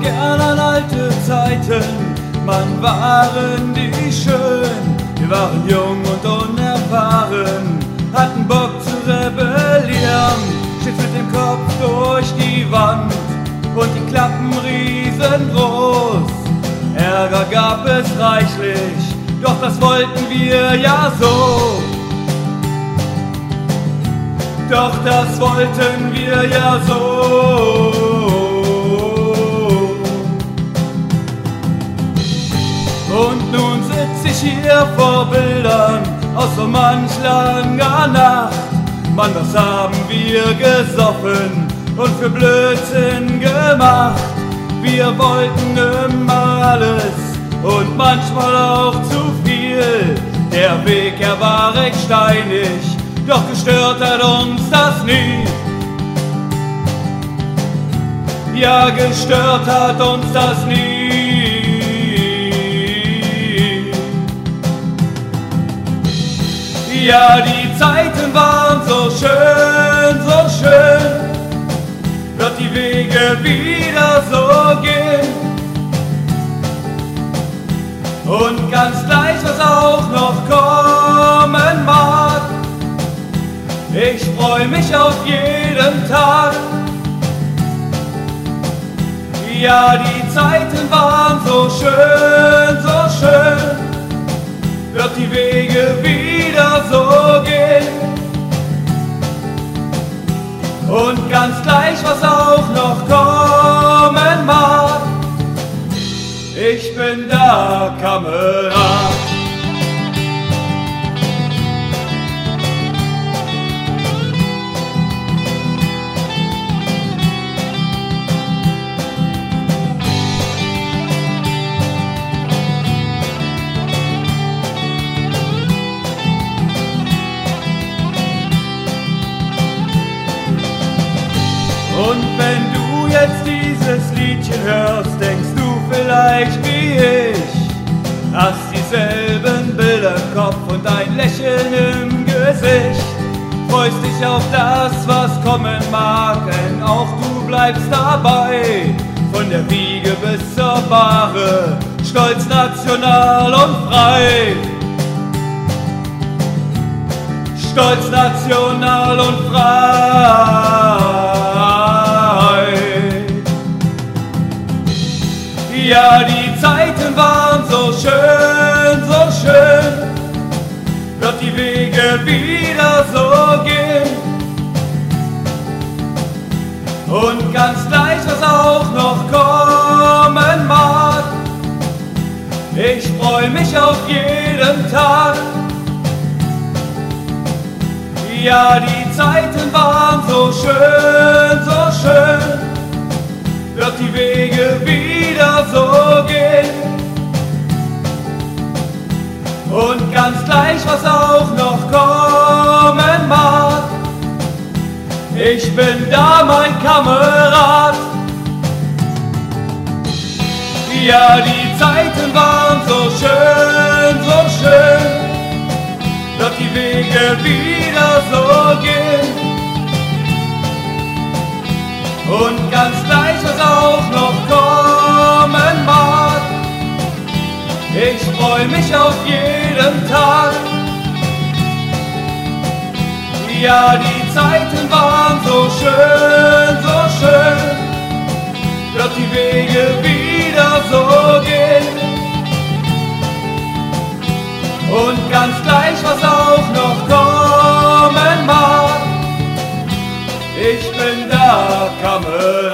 gern an alte Zeiten, man waren die schön. Wir waren jung und unerfahren, hatten Bock zu rebellieren. Stets mit dem Kopf durch die Wand und die Klappen riesengroß. Ärger gab es reichlich, doch das wollten wir ja so. Doch das wollten wir ja so. Nun sitz ich hier vor Bildern aus so manch langer Nacht. Mann, was haben wir gesoffen und für Blödsinn gemacht? Wir wollten immer alles und manchmal auch zu viel. Der Weg, er war recht steinig, doch gestört hat uns das nie. Ja, gestört hat uns das nie. Ja, die Zeiten waren so schön, so schön, wird die Wege wieder so gehen. Und ganz gleich, was auch noch kommen mag, ich freu mich auf jeden Tag. Ja, die Zeiten waren so schön, so schön, wird die Wege wieder da, Kamerad. Und wenn du jetzt dieses Liedchen hörst, denkst du vielleicht wie ich, hast dieselben Bilder im Kopf und ein Lächeln im Gesicht. Freust dich auf das, was kommen mag, denn auch du bleibst dabei. Von der Wiege bis zur Bahre, stolz national und frei. Stolz national und frei. Ja, die Zeiten waren so schön, so schön, wird die Wege wieder so gehen. Und ganz gleich, was auch noch kommen mag, ich freu mich auf jeden Tag. Ja, die Zeiten waren so schön, so schön, gleich, was auch noch kommen mag, ich bin da, mein Kamerad. Ja, die Zeiten waren so schön, so schön, wird die Wege wieder so gehen. Und ganz gleich, was auch noch kommen mag, ich freu mich auf jeden Tag. Ja, die Zeiten waren so schön, so schön, wird die Wege wieder so gehen. Und ganz gleich, was auch noch kommen mag, ich bin da, Kamerad.